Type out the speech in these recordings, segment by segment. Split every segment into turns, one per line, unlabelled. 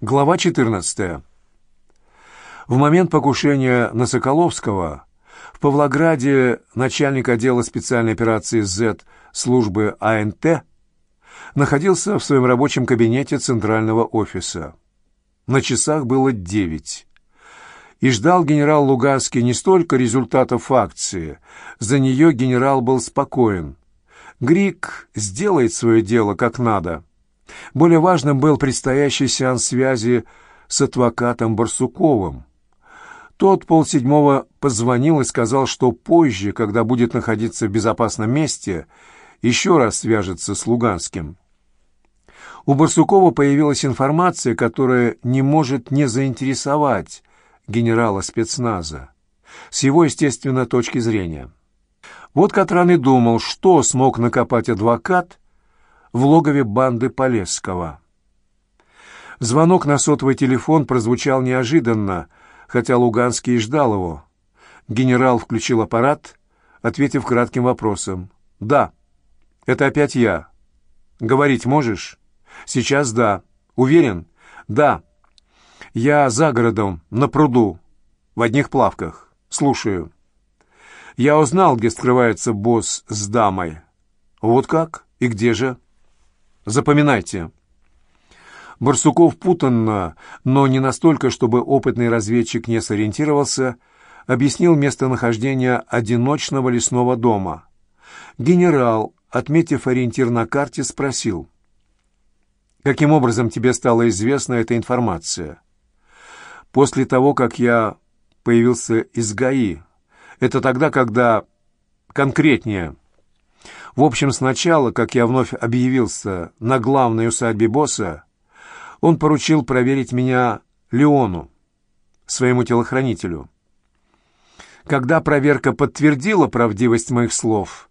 Глава 14. В момент покушения на Соколовского в Павлограде начальник отдела специальной операции Z службы АНТ находился в своем рабочем кабинете центрального офиса. На часах было девять. И ждал генерал Луганский не столько результатов акции, за нее генерал был спокоен. Грик сделает свое дело как надо – более важным был предстоящий сеанс связи с адвокатом Барсуковым. Тот полседьмого позвонил и сказал, что позже, когда будет находиться в безопасном месте, еще раз свяжется с Луганским. У Барсукова появилась информация, которая не может не заинтересовать генерала спецназа с его, естественно, точки зрения. Вот Катран и думал, что смог накопать адвокат, в логове банды Полесского. Звонок на сотовый телефон прозвучал неожиданно, хотя Луганский и ждал его. Генерал включил аппарат, ответив кратким вопросом. «Да, это опять я. Говорить можешь?» «Сейчас да. Уверен?» «Да. Я за городом, на пруду, в одних плавках. Слушаю». «Я узнал, где скрывается босс с дамой». «Вот как? И где же?» Запоминайте. Барсуков путанно, но не настолько, чтобы опытный разведчик не сориентировался, объяснил местонахождение одиночного лесного дома. Генерал, отметив ориентир на карте, спросил. «Каким образом тебе стала известна эта информация?» «После того, как я появился из ГАИ. Это тогда, когда... конкретнее...» В общем, сначала, как я вновь объявился на главной усадьбе босса, он поручил проверить меня Леону, своему телохранителю. Когда проверка подтвердила правдивость моих слов,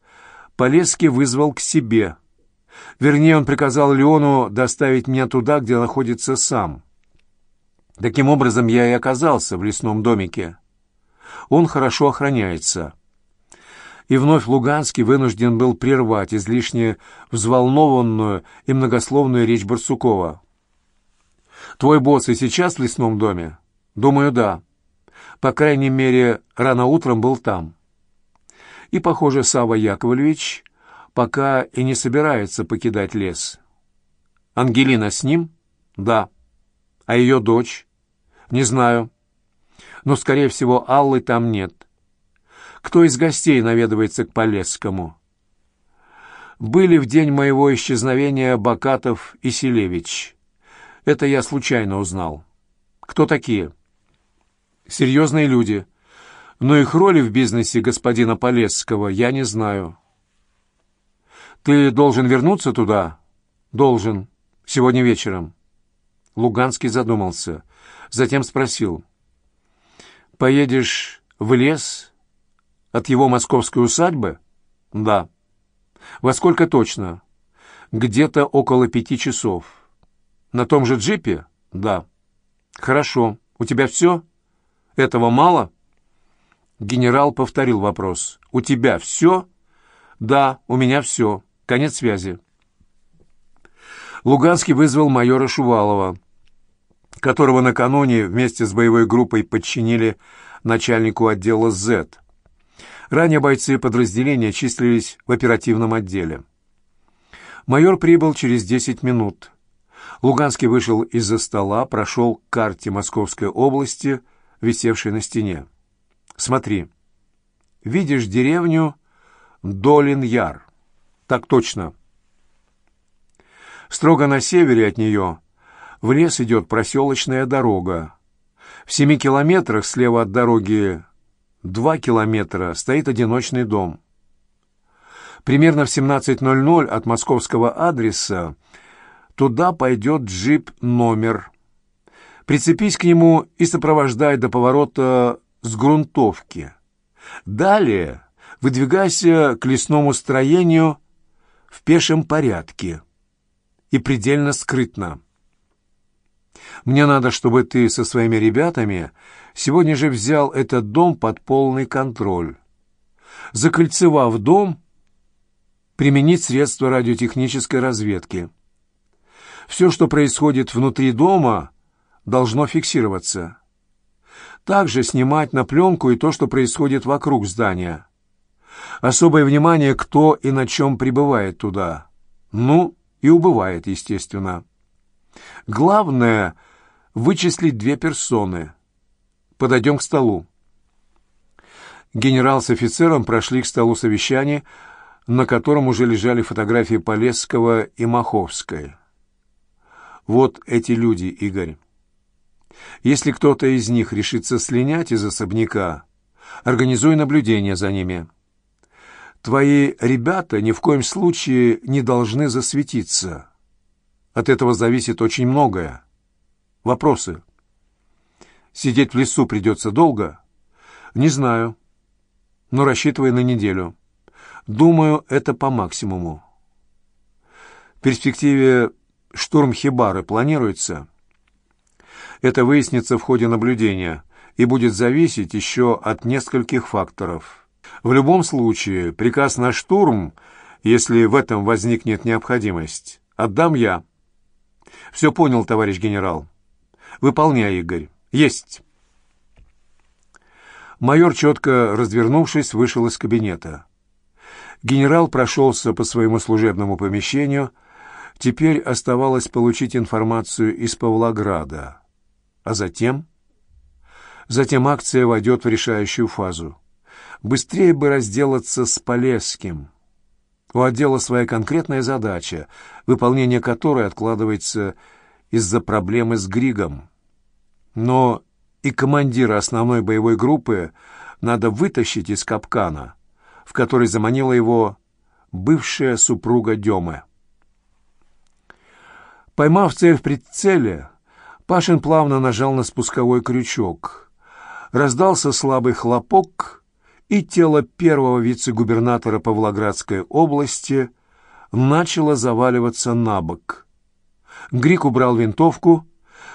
Полесский вызвал к себе. Вернее, он приказал Леону доставить меня туда, где находится сам. Таким образом, я и оказался в лесном домике. Он хорошо охраняется и вновь Луганский вынужден был прервать излишне взволнованную и многословную речь Барсукова. «Твой босс и сейчас в лесном доме?» «Думаю, да. По крайней мере, рано утром был там. И, похоже, Сава Яковлевич пока и не собирается покидать лес. Ангелина с ним? Да. А ее дочь? Не знаю. Но, скорее всего, Аллы там нет кто из гостей наведывается к Полесскому. Были в день моего исчезновения Бакатов и Селевич. Это я случайно узнал. Кто такие? Серьезные люди. Но их роли в бизнесе господина Полесского я не знаю. Ты должен вернуться туда? Должен. Сегодня вечером. Луганский задумался. Затем спросил. Поедешь в лес от его московской усадьбы? Да. Во сколько точно? Где-то около пяти часов. На том же джипе? Да. Хорошо. У тебя все? Этого мало? Генерал повторил вопрос. У тебя все? Да, у меня все. Конец связи. Луганский вызвал майора Шувалова, которого накануне вместе с боевой группой подчинили начальнику отдела «З». Ранее бойцы подразделения числились в оперативном отделе. Майор прибыл через 10 минут. Луганский вышел из-за стола, прошел к карте Московской области, висевшей на стене. «Смотри. Видишь деревню Долин-Яр?» «Так точно». Строго на севере от нее в лес идет проселочная дорога. В семи километрах слева от дороги два километра стоит одиночный дом. Примерно в 17.00 от московского адреса туда пойдет джип номер. Прицепись к нему и сопровождай до поворота с грунтовки. Далее выдвигайся к лесному строению в пешем порядке и предельно скрытно. Мне надо, чтобы ты со своими ребятами сегодня же взял этот дом под полный контроль. Закольцевав дом, применить средства радиотехнической разведки. Все, что происходит внутри дома, должно фиксироваться. Также снимать на пленку и то, что происходит вокруг здания. Особое внимание, кто и на чем прибывает туда. Ну, и убывает, естественно. Главное — вычислить две персоны. Подойдем к столу. Генерал с офицером прошли к столу совещания, на котором уже лежали фотографии Полесского и Маховской. Вот эти люди, Игорь. Если кто-то из них решится слинять из особняка, организуй наблюдение за ними. Твои ребята ни в коем случае не должны засветиться. От этого зависит очень многое. Вопросы. Сидеть в лесу придется долго? Не знаю, но рассчитывай на неделю. Думаю, это по максимуму. В перспективе штурм Хибары планируется? Это выяснится в ходе наблюдения и будет зависеть еще от нескольких факторов. В любом случае, приказ на штурм, если в этом возникнет необходимость, отдам я. Все понял, товарищ генерал. Выполняй, Игорь. Есть. Майор, четко развернувшись, вышел из кабинета. Генерал прошелся по своему служебному помещению. Теперь оставалось получить информацию из Павлограда. А затем... Затем акция войдет в решающую фазу. Быстрее бы разделаться с Полесским. У отдела своя конкретная задача, выполнение которой откладывается из-за проблемы с Григом. Но и командира основной боевой группы надо вытащить из капкана, в который заманила его бывшая супруга Демы. Поймав цель в прицеле, Пашин плавно нажал на спусковой крючок. Раздался слабый хлопок, и тело первого вице-губернатора Павлоградской области начало заваливаться на бок. Грик убрал винтовку,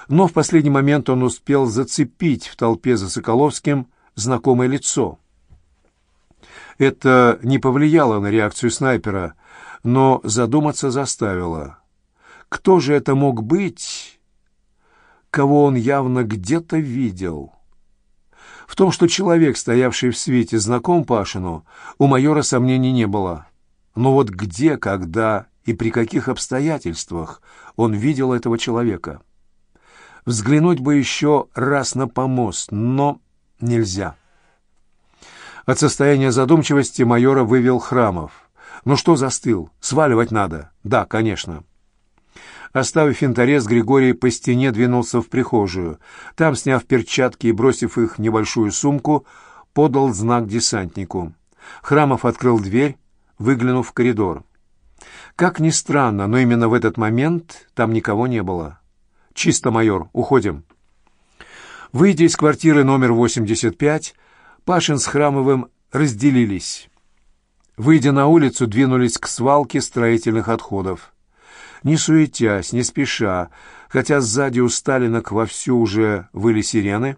но в последний момент он успел зацепить в толпе за Соколовским знакомое лицо. Это не повлияло на реакцию снайпера, но задуматься заставило. Кто же это мог быть, кого он явно где-то видел? В том, что человек, стоявший в свете, знаком Пашину, у майора сомнений не было. Но вот где, когда и при каких обстоятельствах он видел этого человека? Взглянуть бы еще раз на помост, но нельзя. От состояния задумчивости майора вывел Храмов. «Ну что застыл? Сваливать надо?» «Да, конечно». Оставив винторез, Григорий по стене двинулся в прихожую. Там, сняв перчатки и бросив их в небольшую сумку, подал знак десантнику. Храмов открыл дверь, выглянув в коридор. Как ни странно, но именно в этот момент там никого не было. «Чисто, майор, уходим». Выйдя из квартиры номер 85, Пашин с Храмовым разделились. Выйдя на улицу, двинулись к свалке строительных отходов не суетясь, не спеша, хотя сзади у Сталинок вовсю уже выли сирены.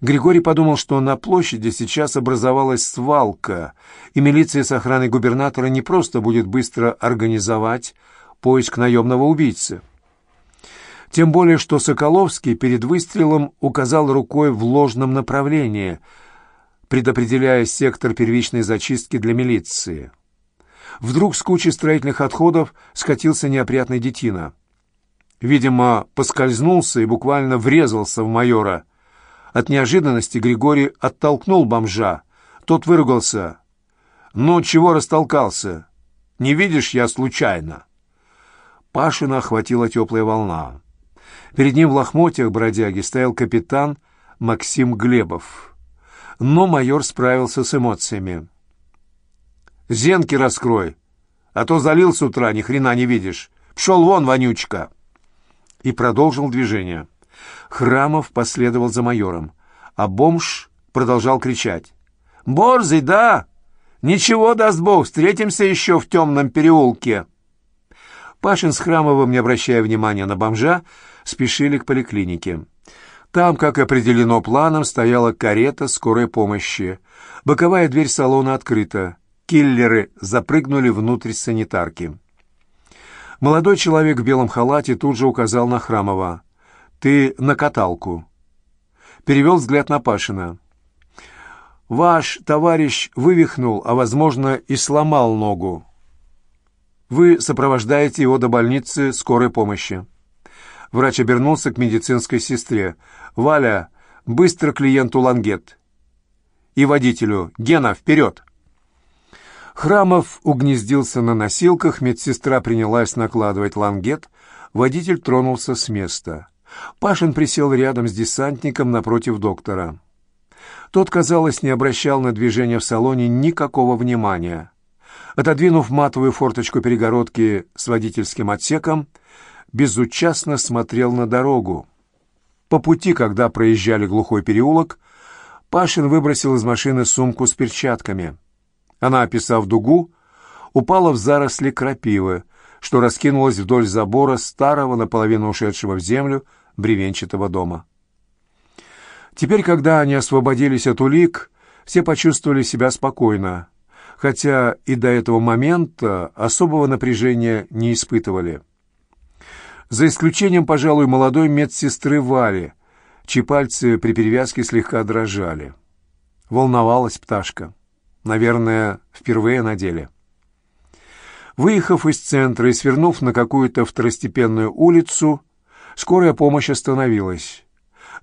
Григорий подумал, что на площади сейчас образовалась свалка, и милиция с охраной губернатора не просто будет быстро организовать поиск наемного убийцы. Тем более, что Соколовский перед выстрелом указал рукой в ложном направлении, предопределяя сектор первичной зачистки для милиции. Вдруг с кучи строительных отходов скатился неопрятный детина. Видимо, поскользнулся и буквально врезался в майора. От неожиданности Григорий оттолкнул бомжа. Тот выругался. «Ну, чего растолкался? Не видишь, я случайно». Пашина охватила теплая волна. Перед ним в лохмотьях бродяги стоял капитан Максим Глебов. Но майор справился с эмоциями. Зенки раскрой, а то залил с утра, ни хрена не видишь. Пшел вон, вонючка!» И продолжил движение. Храмов последовал за майором, а бомж продолжал кричать. «Борзый, да! Ничего, даст Бог, встретимся еще в темном переулке!» Пашин с Храмовым, не обращая внимания на бомжа, спешили к поликлинике. Там, как определено планом, стояла карета скорой помощи. Боковая дверь салона открыта. Киллеры запрыгнули внутрь санитарки. Молодой человек в белом халате тут же указал на Храмова. «Ты на каталку». Перевел взгляд на Пашина. «Ваш товарищ вывихнул, а, возможно, и сломал ногу. Вы сопровождаете его до больницы скорой помощи». Врач обернулся к медицинской сестре. «Валя, быстро клиенту лангет!» «И водителю! Гена, вперед!» Храмов угнездился на носилках, медсестра принялась накладывать лангет, водитель тронулся с места. Пашин присел рядом с десантником напротив доктора. Тот, казалось, не обращал на движение в салоне никакого внимания. Отодвинув матовую форточку перегородки с водительским отсеком, безучастно смотрел на дорогу. По пути, когда проезжали глухой переулок, Пашин выбросил из машины сумку с перчатками. Она, описав дугу, упала в заросли крапивы, что раскинулось вдоль забора старого, наполовину ушедшего в землю, бревенчатого дома. Теперь, когда они освободились от улик, все почувствовали себя спокойно, хотя и до этого момента особого напряжения не испытывали. За исключением, пожалуй, молодой медсестры Вали, чьи пальцы при перевязке слегка дрожали. Волновалась пташка. Наверное, впервые на деле. Выехав из центра и свернув на какую-то второстепенную улицу, скорая помощь остановилась.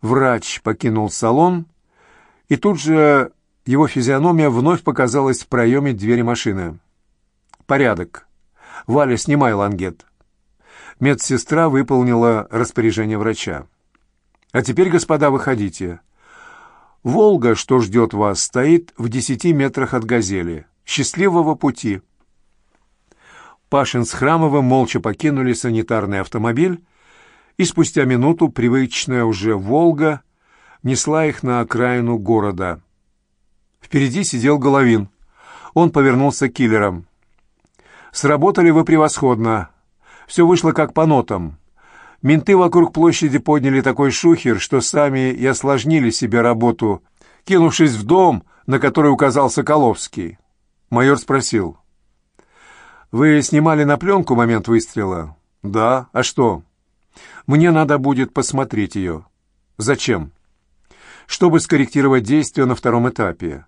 Врач покинул салон, и тут же его физиономия вновь показалась в проеме двери машины. «Порядок. Валя, снимай лангет». Медсестра выполнила распоряжение врача. «А теперь, господа, выходите. Волга, что ждет вас, стоит в десяти метрах от «Газели». Счастливого пути!» Пашин с Храмовым молча покинули санитарный автомобиль, и спустя минуту привычная уже «Волга» несла их на окраину города. Впереди сидел Головин. Он повернулся к киллерам. «Сработали вы превосходно. Все вышло как по нотам. Менты вокруг площади подняли такой шухер, что сами и осложнили себе работу, кинувшись в дом, на который указал Соколовский. Майор спросил. «Вы снимали на пленку момент выстрела?» «Да. А что?» «Мне надо будет посмотреть ее». «Зачем?» «Чтобы скорректировать действия на втором этапе.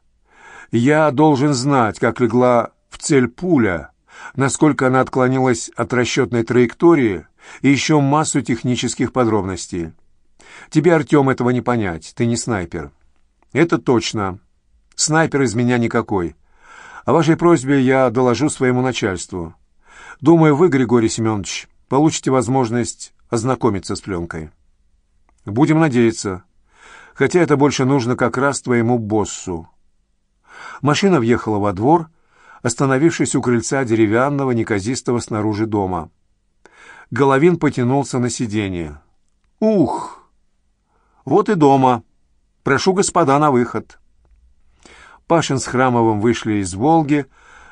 Я должен знать, как легла в цель пуля, насколько она отклонилась от расчетной траектории и еще массу технических подробностей. Тебе, Артем, этого не понять, ты не снайпер. Это точно. Снайпер из меня никакой. О вашей просьбе я доложу своему начальству. Думаю, вы, Григорий Семенович, получите возможность ознакомиться с пленкой. Будем надеяться. Хотя это больше нужно как раз твоему боссу. Машина въехала во двор, остановившись у крыльца деревянного, неказистого снаружи дома. Головин потянулся на сиденье. «Ух! Вот и дома. Прошу господа на выход». Пашин с Храмовым вышли из «Волги»,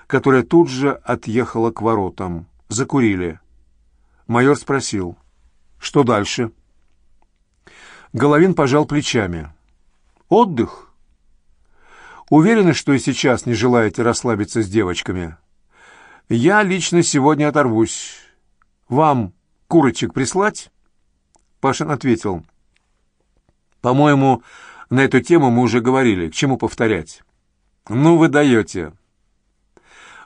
которая тут же отъехала к воротам. Закурили. Майор спросил, что дальше? Головин пожал плечами. «Отдых?» Уверены, что и сейчас не желаете расслабиться с девочками? Я лично сегодня оторвусь. Вам курочек прислать?» Пашин ответил. «По-моему, на эту тему мы уже говорили. К чему повторять?» «Ну, вы даете.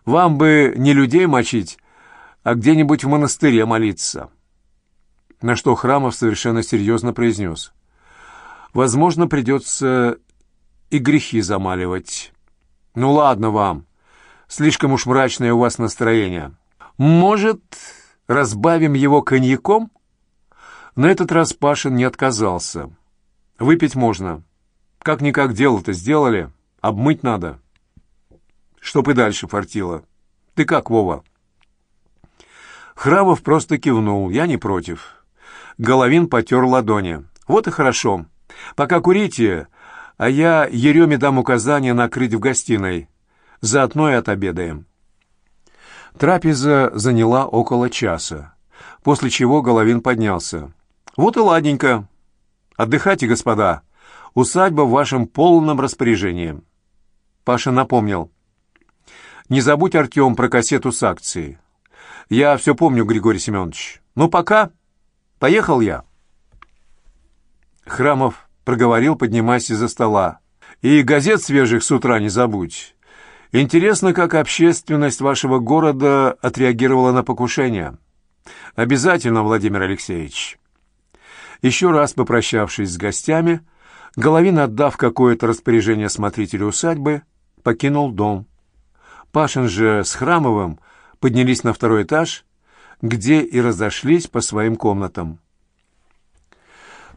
Вам бы не людей мочить, а где-нибудь в монастыре молиться». На что Храмов совершенно серьезно произнес. «Возможно, придется и грехи замаливать. Ну ладно вам, слишком уж мрачное у вас настроение. Может, разбавим его коньяком? На этот раз Пашин не отказался. Выпить можно. Как-никак дело-то сделали, обмыть надо. Чтоб и дальше фартило. Ты как, Вова? Храмов просто кивнул, я не против. Головин потер ладони. Вот и хорошо. Пока курите, а я Ереме дам указание накрыть в гостиной. Заодно и отобедаем». Трапеза заняла около часа, после чего Головин поднялся. «Вот и ладненько. Отдыхайте, господа. Усадьба в вашем полном распоряжении». Паша напомнил. «Не забудь, Артем, про кассету с акцией. Я все помню, Григорий Семенович. Ну, пока. Поехал я». Храмов проговорил, поднимаясь из-за стола. «И газет свежих с утра не забудь. Интересно, как общественность вашего города отреагировала на покушение. Обязательно, Владимир Алексеевич». Еще раз попрощавшись с гостями, Головин, отдав какое-то распоряжение смотрителю усадьбы, покинул дом. Пашин же с Храмовым поднялись на второй этаж, где и разошлись по своим комнатам.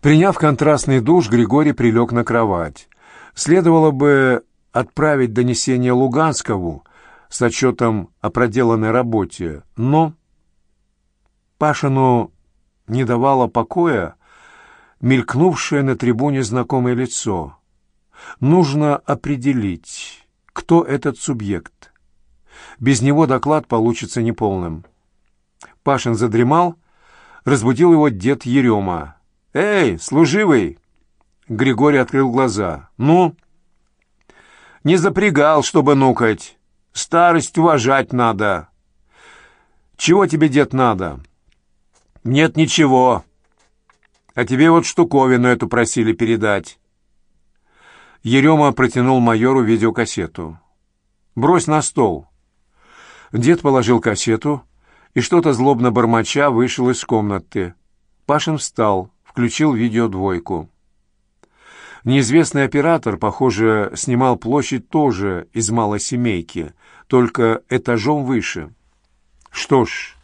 Приняв контрастный душ, Григорий прилег на кровать. Следовало бы отправить донесение Луганскову с отчетом о проделанной работе, но Пашину не давало покоя мелькнувшее на трибуне знакомое лицо. Нужно определить, кто этот субъект. Без него доклад получится неполным. Пашин задремал, разбудил его дед Ерема. «Эй, служивый!» Григорий открыл глаза. «Ну?» «Не запрягал, чтобы нукать. Старость уважать надо». «Чего тебе, дед, надо?» «Нет ничего. А тебе вот штуковину эту просили передать». Ерема протянул майору видеокассету. «Брось на стол». Дед положил кассету и что-то злобно бормоча вышел из комнаты. Пашин встал включил видеодвойку. Неизвестный оператор, похоже, снимал площадь тоже из малой семейки, только этажом выше. Что ж,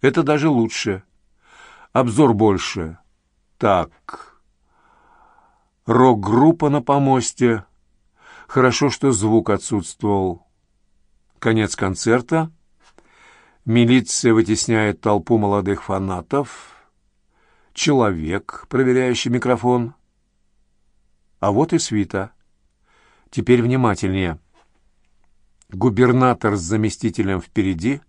это даже лучше. Обзор больше. Так. Рок-группа на помосте. Хорошо, что звук отсутствовал. Конец концерта. Милиция вытесняет толпу молодых фанатов человек, проверяющий микрофон. А вот и свита. Теперь внимательнее. Губернатор с заместителем впереди,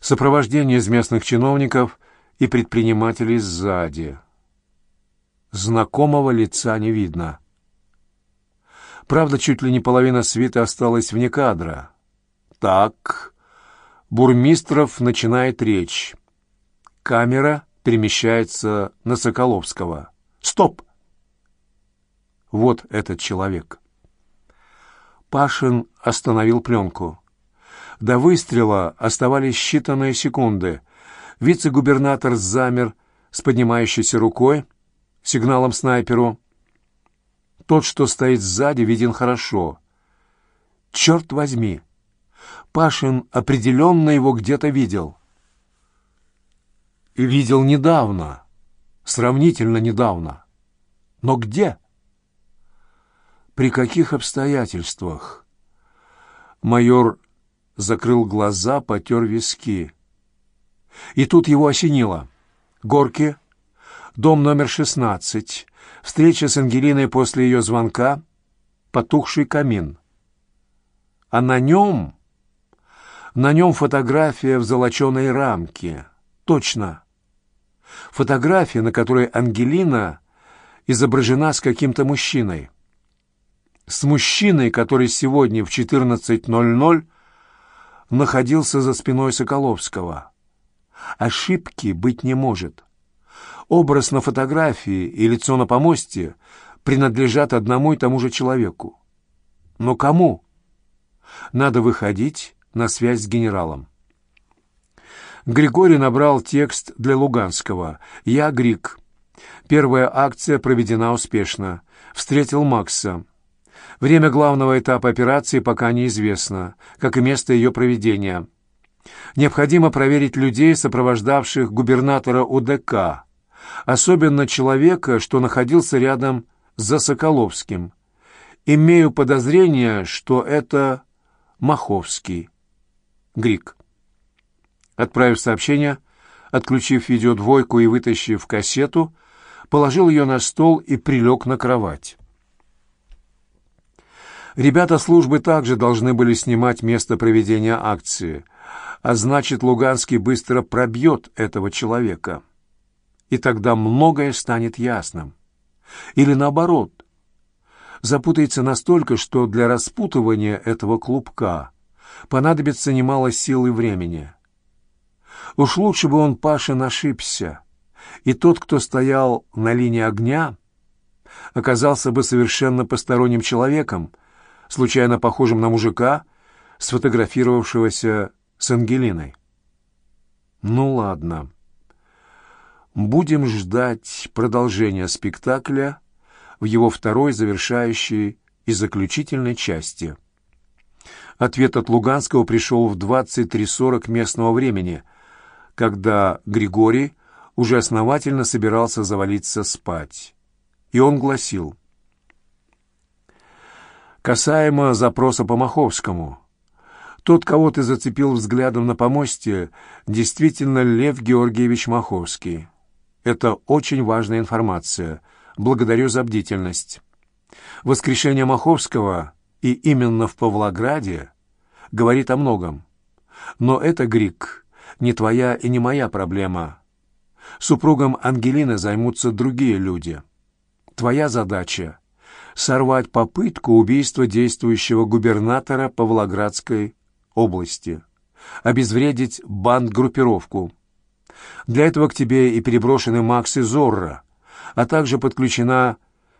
сопровождение из местных чиновников и предпринимателей сзади. Знакомого лица не видно. Правда, чуть ли не половина свита осталась вне кадра. Так, Бурмистров начинает речь. Камера перемещается на Соколовского. «Стоп!» Вот этот человек. Пашин остановил пленку. До выстрела оставались считанные секунды. Вице-губернатор замер с поднимающейся рукой, сигналом снайперу. Тот, что стоит сзади, виден хорошо. Черт возьми! Пашин определенно его где-то видел и видел недавно, сравнительно недавно. Но где? При каких обстоятельствах? Майор закрыл глаза, потер виски. И тут его осенило. Горки, дом номер 16, встреча с Ангелиной после ее звонка, потухший камин. А на нем... На нем фотография в золоченой рамке. Точно. Фотография, на которой Ангелина изображена с каким-то мужчиной. С мужчиной, который сегодня в 14.00 находился за спиной Соколовского. Ошибки быть не может. Образ на фотографии и лицо на помосте принадлежат одному и тому же человеку. Но кому? Надо выходить на связь с генералом. Григорий набрал текст для Луганского. «Я Грик. Первая акция проведена успешно. Встретил Макса. Время главного этапа операции пока неизвестно, как и место ее проведения. Необходимо проверить людей, сопровождавших губернатора УДК, особенно человека, что находился рядом за Соколовским. Имею подозрение, что это Маховский. Грик. Отправив сообщение, отключив видеодвойку и вытащив кассету, положил ее на стол и прилег на кровать. Ребята службы также должны были снимать место проведения акции, а значит, Луганский быстро пробьет этого человека. И тогда многое станет ясным. Или наоборот, запутается настолько, что для распутывания этого клубка понадобится немало сил и времени. Уж лучше бы он, Пашин, ошибся, и тот, кто стоял на линии огня, оказался бы совершенно посторонним человеком, случайно похожим на мужика, сфотографировавшегося с Ангелиной. Ну ладно. Будем ждать продолжения спектакля в его второй завершающей и заключительной части. Ответ от Луганского пришел в 23.40 местного времени, когда Григорий уже основательно собирался завалиться спать. И он гласил. Касаемо запроса по Маховскому. Тот, кого ты зацепил взглядом на помосте, действительно Лев Георгиевич Маховский. Это очень важная информация. Благодарю за бдительность. Воскрешение Маховского, и именно в Павлограде, говорит о многом. Но это, Грик, не твоя и не моя проблема. Супругом Ангелины займутся другие люди. Твоя задача — сорвать попытку убийства действующего губернатора Павлоградской области, обезвредить банд-группировку. Для этого к тебе и переброшены Макс и Зорро, а также подключена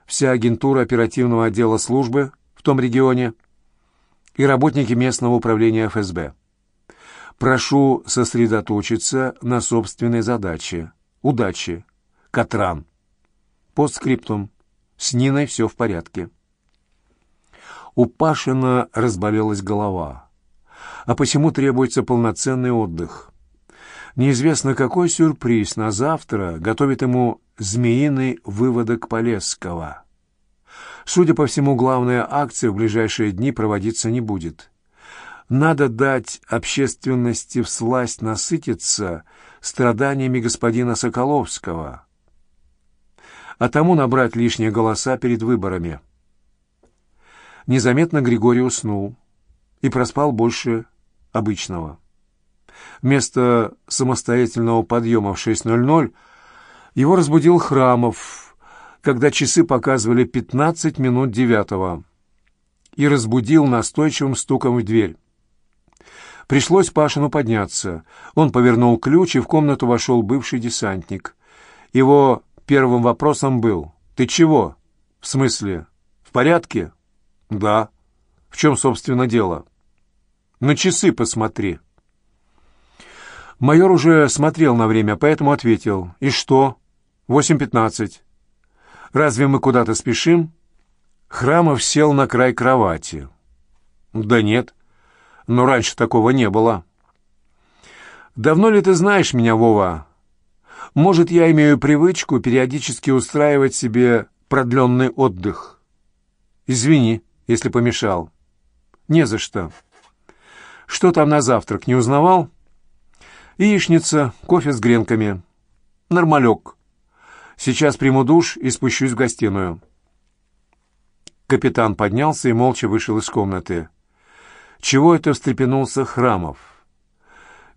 вся агентура оперативного отдела службы том регионе и работники местного управления ФСБ. Прошу сосредоточиться на собственной задаче. Удачи. Катран. Постскриптум. С Ниной все в порядке. У Пашина разболелась голова, а посему требуется полноценный отдых. Неизвестно, какой сюрприз на завтра готовит ему змеиный выводок Полесского. Судя по всему, главная акция в ближайшие дни проводиться не будет. Надо дать общественности всласть насытиться страданиями господина Соколовского, а тому набрать лишние голоса перед выборами. Незаметно Григорий уснул и проспал больше обычного. Вместо самостоятельного подъема в 6.00 его разбудил Храмов, когда часы показывали 15 минут девятого, и разбудил настойчивым стуком в дверь. Пришлось Пашину подняться. Он повернул ключ, и в комнату вошел бывший десантник. Его первым вопросом был «Ты чего?» «В смысле? В порядке?» «Да». «В чем, собственно, дело?» «На часы посмотри». Майор уже смотрел на время, поэтому ответил. «И что?» «Восемь пятнадцать». «Разве мы куда-то спешим?» Храмов сел на край кровати. «Да нет, но раньше такого не было». «Давно ли ты знаешь меня, Вова?» «Может, я имею привычку периодически устраивать себе продленный отдых?» «Извини, если помешал». «Не за что». «Что там на завтрак, не узнавал?» Яичница, кофе с гренками. Нормалек. Сейчас приму душ и спущусь в гостиную. Капитан поднялся и молча вышел из комнаты. Чего это встрепенулся Храмов?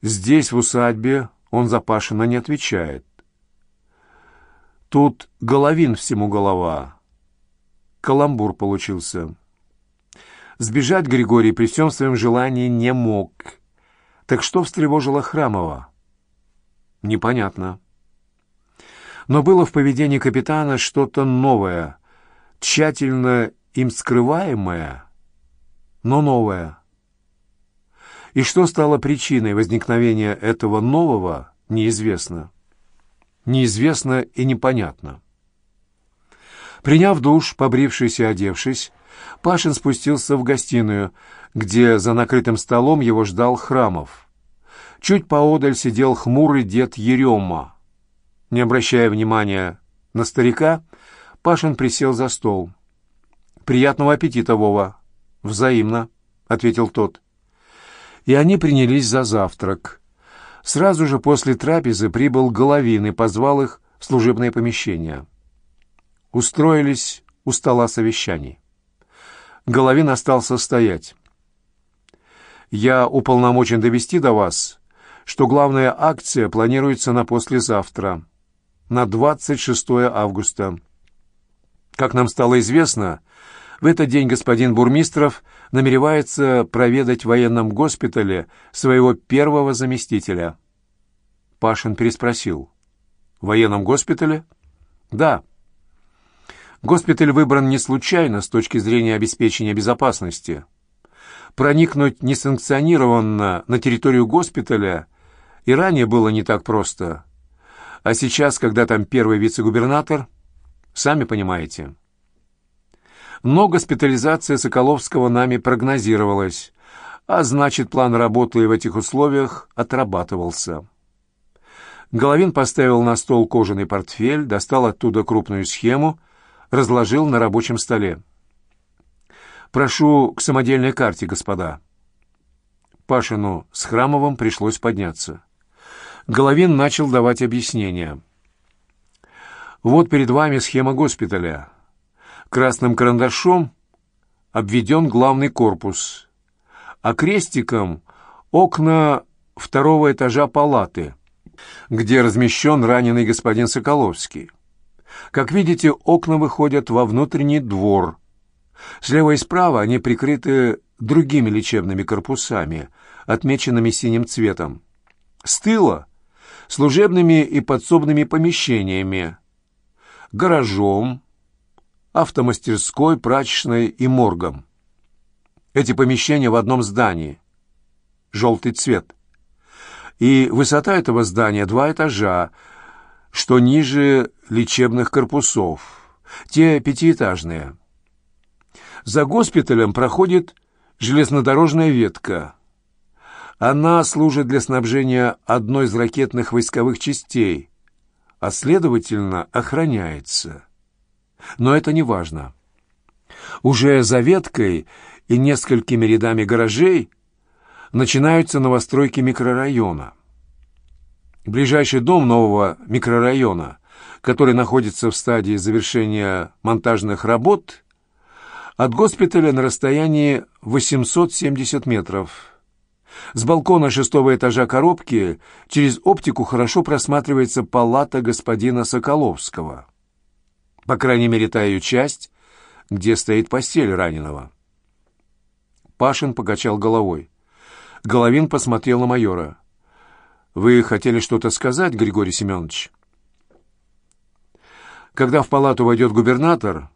Здесь, в усадьбе, он за не отвечает. Тут Головин всему голова. Каламбур получился. Сбежать Григорий при всем своем желании не мог — так что встревожило Храмова? Непонятно. Но было в поведении капитана что-то новое, тщательно им скрываемое, но новое. И что стало причиной возникновения этого нового, неизвестно. Неизвестно и непонятно. Приняв душ, побрившись и одевшись, Пашин спустился в гостиную, где за накрытым столом его ждал Храмов. Чуть поодаль сидел хмурый дед Ерема. Не обращая внимания на старика, Пашин присел за стол. «Приятного аппетита, Вова!» «Взаимно», — ответил тот. И они принялись за завтрак. Сразу же после трапезы прибыл Головин и позвал их в служебное помещение. Устроились у стола совещаний. Головин остался стоять. «Я уполномочен довести до вас, что главная акция планируется на послезавтра, на 26 августа. Как нам стало известно, в этот день господин Бурмистров намеревается проведать в военном госпитале своего первого заместителя». Пашин переспросил. «В военном госпитале?» «Да». Госпиталь выбран не случайно с точки зрения обеспечения безопасности. Проникнуть несанкционированно на территорию госпиталя и ранее было не так просто. А сейчас, когда там первый вице-губернатор, сами понимаете. Но госпитализация Соколовского нами прогнозировалась, а значит, план работы в этих условиях отрабатывался. Головин поставил на стол кожаный портфель, достал оттуда крупную схему, разложил на рабочем столе. «Прошу к самодельной карте, господа». Пашину с Храмовым пришлось подняться. Головин начал давать объяснения. «Вот перед вами схема госпиталя. Красным карандашом обведен главный корпус, а крестиком — окна второго этажа палаты, где размещен раненый господин Соколовский. Как видите, окна выходят во внутренний двор. Слева и справа они прикрыты другими лечебными корпусами, отмеченными синим цветом. С тыла — служебными и подсобными помещениями, гаражом, автомастерской, прачечной и моргом. Эти помещения в одном здании. Желтый цвет. И высота этого здания два этажа, что ниже лечебных корпусов. Те пятиэтажные. За госпиталем проходит железнодорожная ветка. Она служит для снабжения одной из ракетных войсковых частей, а следовательно охраняется. Но это не важно. Уже за веткой и несколькими рядами гаражей начинаются новостройки микрорайона. Ближайший дом нового микрорайона, который находится в стадии завершения монтажных работ, от госпиталя на расстоянии 870 метров. С балкона шестого этажа коробки через оптику хорошо просматривается палата господина Соколовского. По крайней мере, та ее часть, где стоит постель раненого. Пашин покачал головой. Головин посмотрел на майора. «Вы хотели что-то сказать, Григорий Семенович?» «Когда в палату войдет губернатор,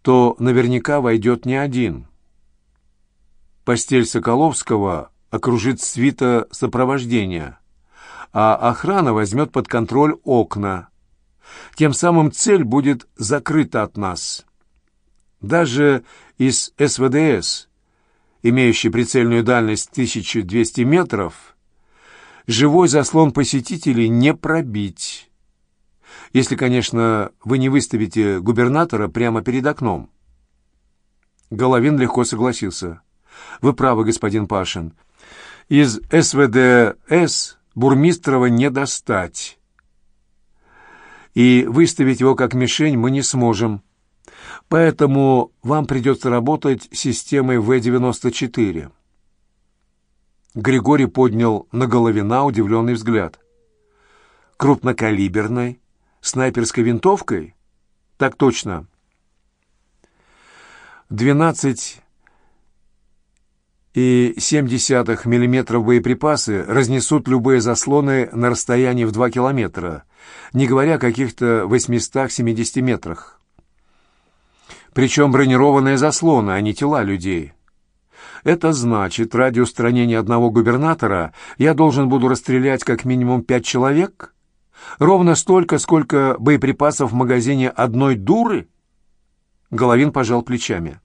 то наверняка войдет не один. Постель Соколовского окружит свита сопровождения, а охрана возьмет под контроль окна, тем самым цель будет закрыта от нас. Даже из СВДС, имеющий прицельную дальность 1200 метров, живой заслон посетителей не пробить. Если, конечно, вы не выставите губернатора прямо перед окном. Головин легко согласился. Вы правы, господин Пашин. Из СВДС Бурмистрова не достать и выставить его как мишень мы не сможем. Поэтому вам придется работать системой В-94». Григорий поднял на Головина удивленный взгляд. «Крупнокалиберной? Снайперской винтовкой?» «Так точно». «Двенадцать и 0,7 мм боеприпасы разнесут любые заслоны на расстоянии в 2 километра, не говоря о каких-то 870 метрах. Причем бронированные заслоны, а не тела людей. Это значит, ради устранения одного губернатора я должен буду расстрелять как минимум пять человек? Ровно столько, сколько боеприпасов в магазине одной дуры? Головин пожал плечами.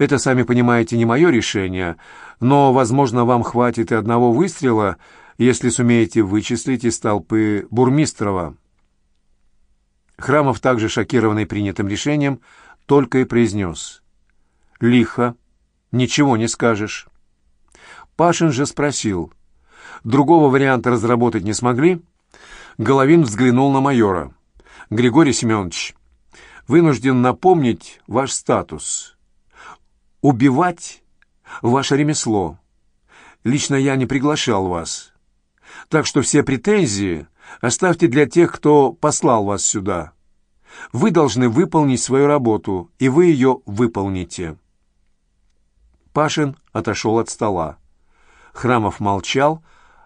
Это, сами понимаете, не мое решение, но, возможно, вам хватит и одного выстрела, если сумеете вычислить из толпы Бурмистрова». Храмов, также шокированный принятым решением, только и произнес. «Лихо. Ничего не скажешь». Пашин же спросил. «Другого варианта разработать не смогли?» Головин взглянул на майора. «Григорий Семенович, вынужден напомнить ваш статус. Убивать — ваше ремесло. Лично я не приглашал вас. Так что все претензии оставьте для тех, кто послал вас сюда. Вы должны выполнить свою работу, и вы ее выполните». Пашин отошел от стола. Храмов молчал,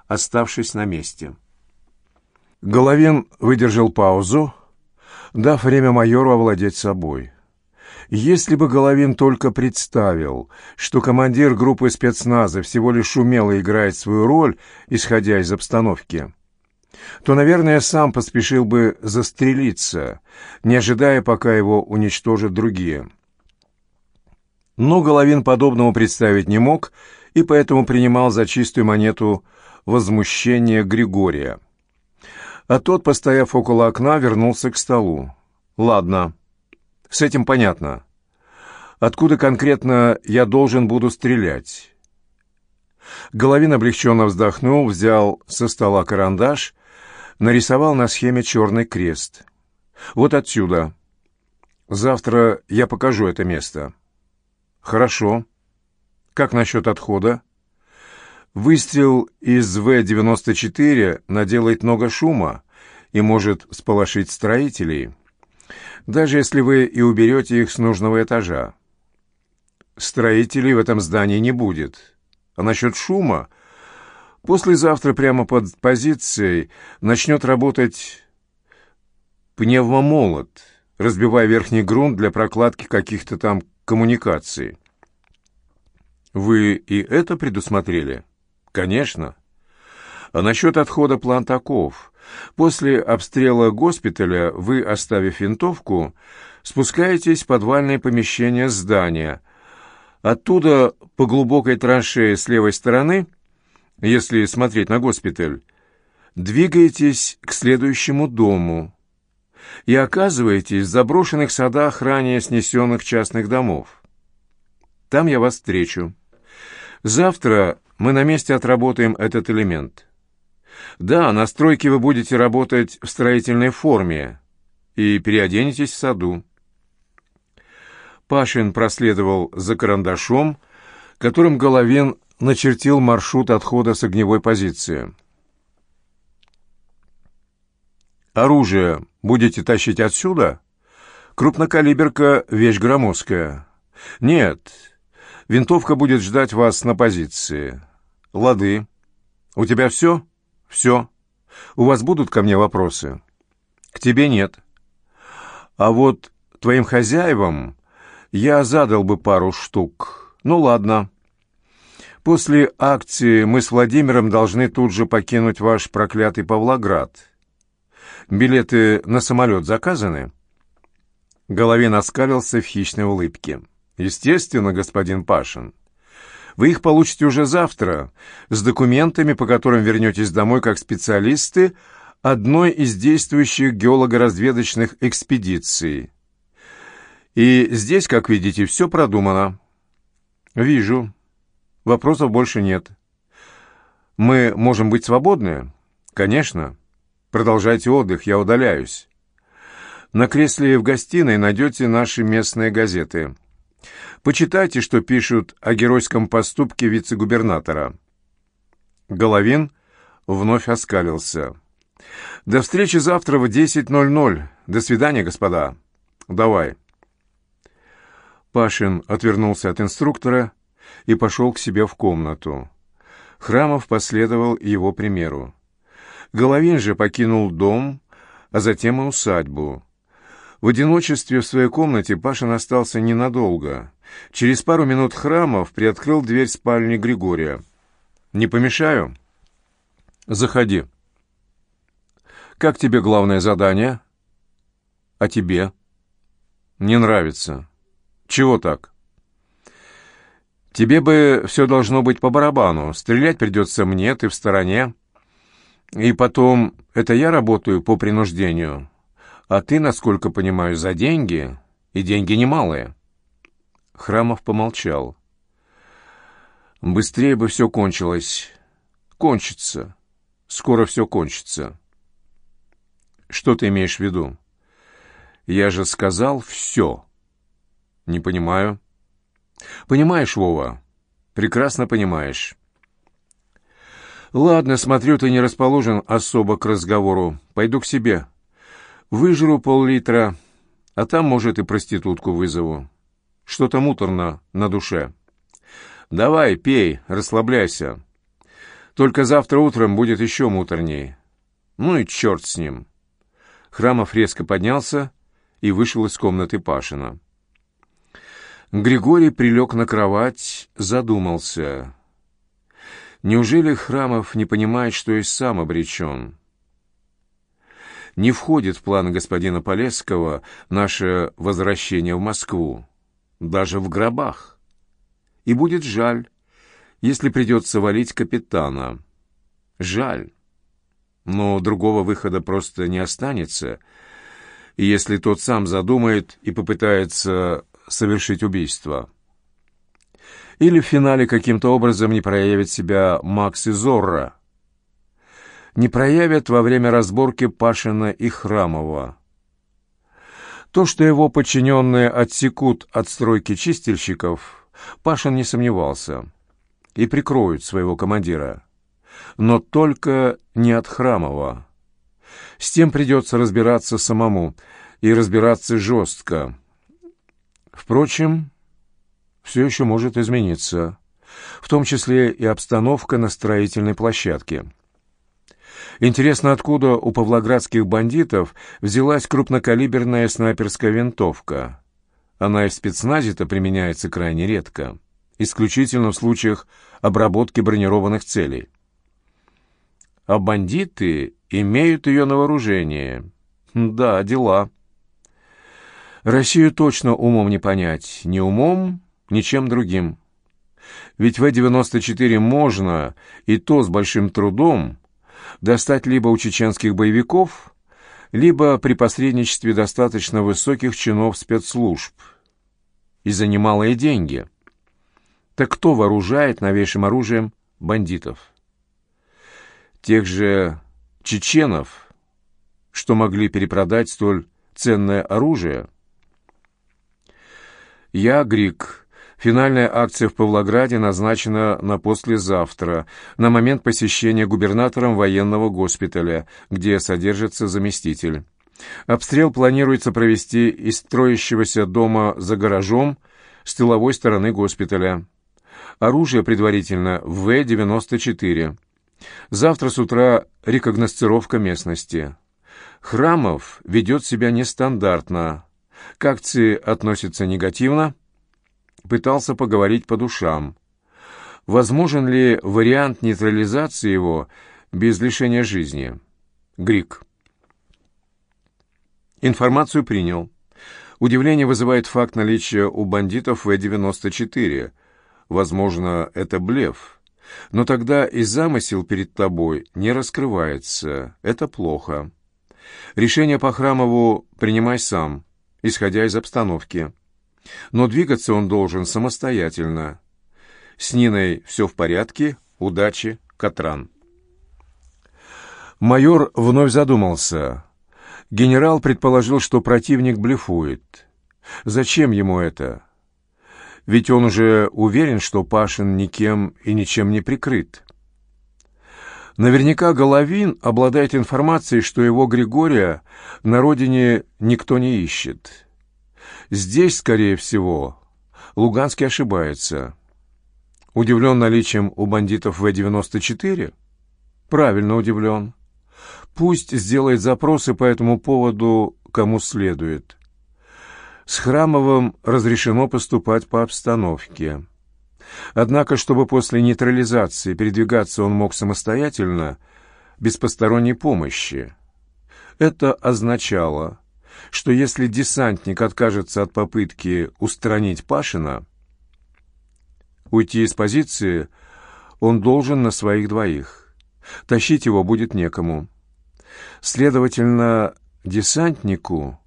оставшись на месте. Головин выдержал паузу, дав время майору овладеть собой. Если бы Головин только представил, что командир группы спецназа всего лишь умело играет свою роль, исходя из обстановки, то, наверное, сам поспешил бы застрелиться, не ожидая, пока его уничтожат другие. Но Головин подобного представить не мог и поэтому принимал за чистую монету возмущение Григория. А тот, постояв около окна, вернулся к столу. «Ладно, с этим понятно. Откуда конкретно я должен буду стрелять?» Головин облегченно вздохнул, взял со стола карандаш, нарисовал на схеме черный крест. «Вот отсюда. Завтра я покажу это место». «Хорошо. Как насчет отхода?» Выстрел из В-94 наделает много шума и может сполошить строителей, даже если вы и уберете их с нужного этажа. Строителей в этом здании не будет. А насчет шума, послезавтра прямо под позицией начнет работать пневмомолот, разбивая верхний грунт для прокладки каких-то там коммуникаций. Вы и это предусмотрели? Конечно. А насчет отхода план таков. После обстрела госпиталя вы, оставив винтовку, спускаетесь в подвальное помещение здания. Оттуда по глубокой траншее с левой стороны, если смотреть на госпиталь, двигаетесь к следующему дому и оказываетесь в заброшенных садах ранее снесенных частных домов. Там я вас встречу. Завтра мы на месте отработаем этот элемент. Да, на стройке вы будете работать в строительной форме и переоденетесь в саду. Пашин проследовал за карандашом, которым Головин начертил маршрут отхода с огневой позиции. «Оружие будете тащить отсюда?» «Крупнокалиберка — вещь громоздкая». «Нет, Винтовка будет ждать вас на позиции. Лады. У тебя все? Все. У вас будут ко мне вопросы? К тебе нет. А вот твоим хозяевам я задал бы пару штук. Ну ладно. После акции мы с Владимиром должны тут же покинуть ваш проклятый Павлоград. Билеты на самолет заказаны?» Головин оскалился в хищной улыбке. Естественно, господин Пашин. Вы их получите уже завтра, с документами, по которым вернетесь домой как специалисты одной из действующих геолого-разведочных экспедиций. И здесь, как видите, все продумано. Вижу. Вопросов больше нет. Мы можем быть свободны? Конечно. Продолжайте отдых, я удаляюсь. На кресле в гостиной найдете наши местные газеты. Почитайте, что пишут о геройском поступке вице-губернатора». Головин вновь оскалился. «До встречи завтра в 10.00. До свидания, господа. Давай». Пашин отвернулся от инструктора и пошел к себе в комнату. Храмов последовал его примеру. Головин же покинул дом, а затем и усадьбу. В одиночестве в своей комнате Пашин остался ненадолго. Через пару минут Храмов приоткрыл дверь спальни Григория. «Не помешаю?» «Заходи». «Как тебе главное задание?» «А тебе?» «Не нравится». «Чего так?» «Тебе бы все должно быть по барабану. Стрелять придется мне, ты в стороне. И потом, это я работаю по принуждению». А ты, насколько понимаю, за деньги, и деньги немалые. Храмов помолчал. Быстрее бы все кончилось. Кончится. Скоро все кончится. Что ты имеешь в виду? Я же сказал «все». Не понимаю. Понимаешь, Вова? Прекрасно понимаешь. Ладно, смотрю, ты не расположен особо к разговору. Пойду к себе. Выжру пол-литра, а там, может, и проститутку вызову. Что-то муторно на душе. Давай, пей, расслабляйся. Только завтра утром будет еще муторней. Ну и черт с ним. Храмов резко поднялся и вышел из комнаты Пашина. Григорий прилег на кровать, задумался. Неужели Храмов не понимает, что и сам обречен? Не входит в планы господина Полесского наше возвращение в Москву, даже в гробах. И будет жаль, если придется валить капитана. Жаль. Но другого выхода просто не останется, если тот сам задумает и попытается совершить убийство. Или в финале каким-то образом не проявит себя Макс и Зорро. Не проявят во время разборки Пашина и Храмова. То, что его подчиненные отсекут от стройки чистильщиков, Пашин не сомневался. И прикроют своего командира. Но только не от Храмова. С тем придется разбираться самому, и разбираться жестко. Впрочем, все еще может измениться, в том числе и обстановка на строительной площадке. Интересно, откуда у павлоградских бандитов взялась крупнокалиберная снайперская винтовка? Она и в спецназе-то применяется крайне редко, исключительно в случаях обработки бронированных целей. А бандиты имеют ее на вооружении. Да, дела. Россию точно умом не понять. Ни умом, ни чем другим. Ведь В-94 можно, и то с большим трудом, достать либо у чеченских боевиков, либо при посредничестве достаточно высоких чинов спецслужб. И за немалые деньги. Так кто вооружает новейшим оружием бандитов? Тех же чеченов, что могли перепродать столь ценное оружие – «Я Грик. Финальная акция в Павлограде назначена на послезавтра, на момент посещения губернатором военного госпиталя, где содержится заместитель. Обстрел планируется провести из строящегося дома за гаражом с тыловой стороны госпиталя. Оружие предварительно В-94. Завтра с утра рекогносцировка местности. Храмов ведет себя нестандартно к акции относится негативно, пытался поговорить по душам. Возможен ли вариант нейтрализации его без лишения жизни? Грик. Информацию принял. Удивление вызывает факт наличия у бандитов В-94. Возможно, это блеф. Но тогда и замысел перед тобой не раскрывается. Это плохо. Решение по Храмову принимай сам исходя из обстановки. Но двигаться он должен самостоятельно. С Ниной все в порядке, удачи, Катран. Майор вновь задумался. Генерал предположил, что противник блефует. Зачем ему это? Ведь он уже уверен, что Пашин никем и ничем не прикрыт. Наверняка Головин обладает информацией, что его Григория на родине никто не ищет. Здесь, скорее всего, Луганский ошибается. Удивлен наличием у бандитов В-94? Правильно удивлен. Пусть сделает запросы по этому поводу кому следует. С Храмовым разрешено поступать по обстановке. Однако, чтобы после нейтрализации передвигаться он мог самостоятельно, без посторонней помощи. Это означало, что если десантник откажется от попытки устранить Пашина, уйти из позиции он должен на своих двоих. Тащить его будет некому. Следовательно, десантнику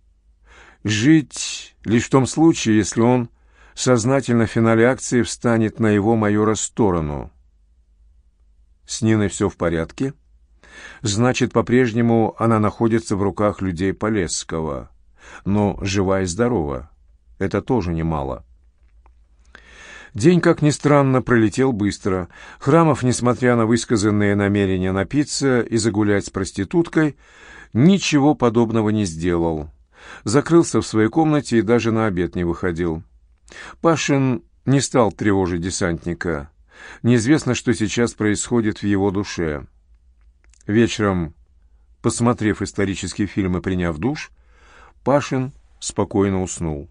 жить лишь в том случае, если он сознательно в финале акции встанет на его майора сторону. С Ниной все в порядке? Значит, по-прежнему она находится в руках людей Полесского. Но жива и здорова. Это тоже немало. День, как ни странно, пролетел быстро. Храмов, несмотря на высказанные намерения напиться и загулять с проституткой, ничего подобного не сделал. Закрылся в своей комнате и даже на обед не выходил. Пашин не стал тревожить десантника. Неизвестно, что сейчас происходит в его душе. Вечером Посмотрев исторический фильм и приняв душ, Пашин спокойно уснул.